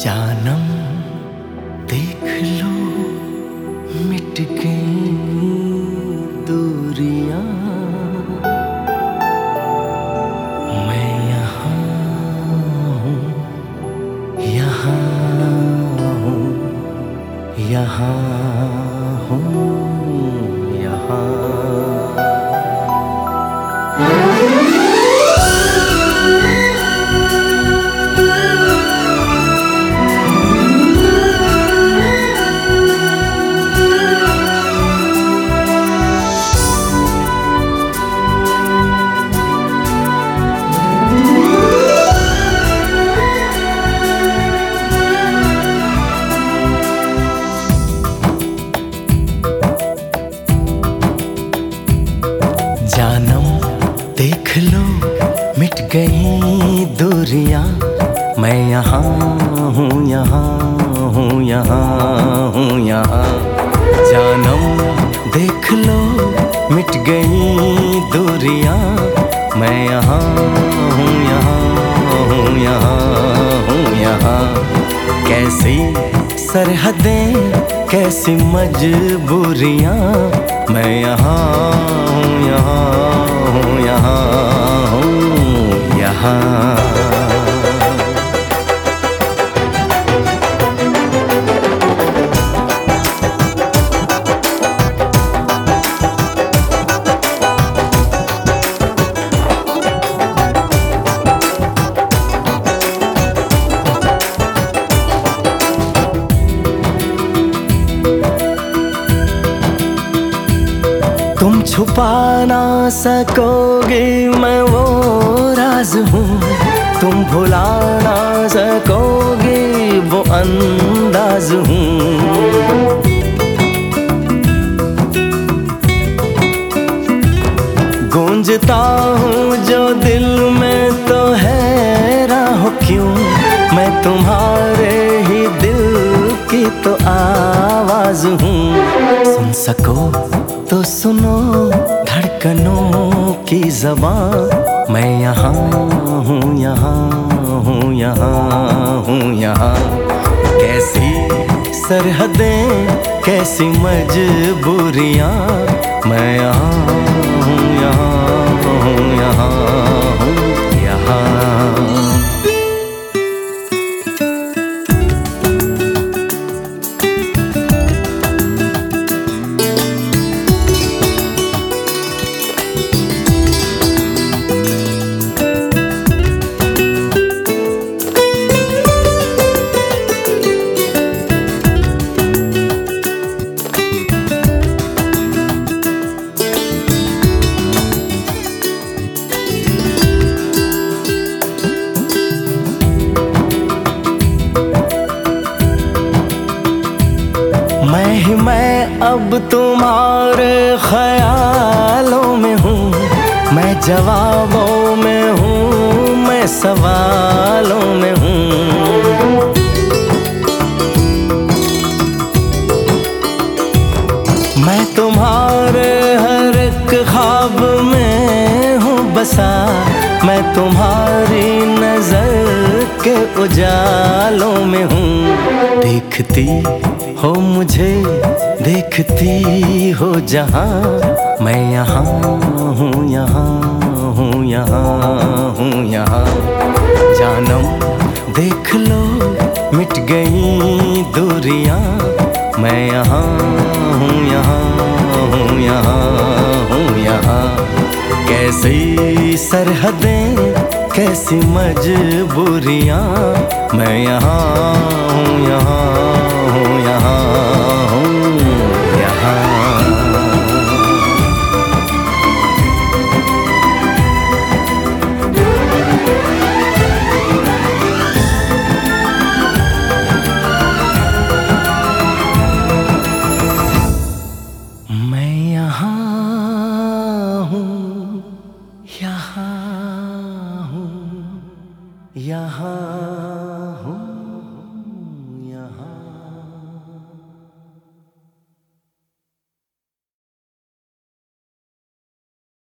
जानम देख लो मिट गई दूरियाँ। मैं यहाँ यहाँ हूँ यहाँ हूँ यहाँ। जानम, देख लो, मिट गई दूरियाँ। मैं यहाँ हूँ यहाँ हूँ यहाँ हूँ, यहाँ। जानम, देख लो, मिट गई दूरियाँ। मैं यहाँ हूँ यहाँ हूँ यहाँ हूँ, यहाँ। कैसी सरहदें कैसी मजबूरियाँ मैं यहाँ हूँ यहाँ हूँ यहाँ हूँ यहाँ छुपा ना सकोगे मैं वो राज हूँ। तुम भुला ना सकोगे वो अंदाज हूँ। गूंजता हूँ जो दिल में तो है राह क्यों? मैं तुम्हारे ही दिल की तो आवाज़ हूँ। सुन सको तो सुनो, धड़कनों की जबान। मैं यहाँ हूँ यहाँ हूँ यहाँ हूँ, यहाँ। कैसी सरहदें, कैसी मजबूरियाँ। मैं यहाँ हूँ यहाँ हूँ यहाँ हूँ। अब तुम्हारे ख्यालों में हूँ। मैं जवाबों में हूँ, मैं सवालों में हूँ। मैं तुम्हारे हर एक ख्वाब में हूँ बसा। मैं तुम्हारी नज़र के उजालों में हूँ। देखती हो मुझे देखती हो जहाँ। मैं यहाँ हूँ यहाँ हूँ यहाँ हूँ, यहाँ। जानम, देख लो, मिट गई दूरियाँ। मैं यहाँ हूँ यहाँ हूँ यहाँ हूँ, यहाँ। कैसी सरहदें, कैसी मजबूरियाँ। मैं यहाँ हूँ, यहाँ। man.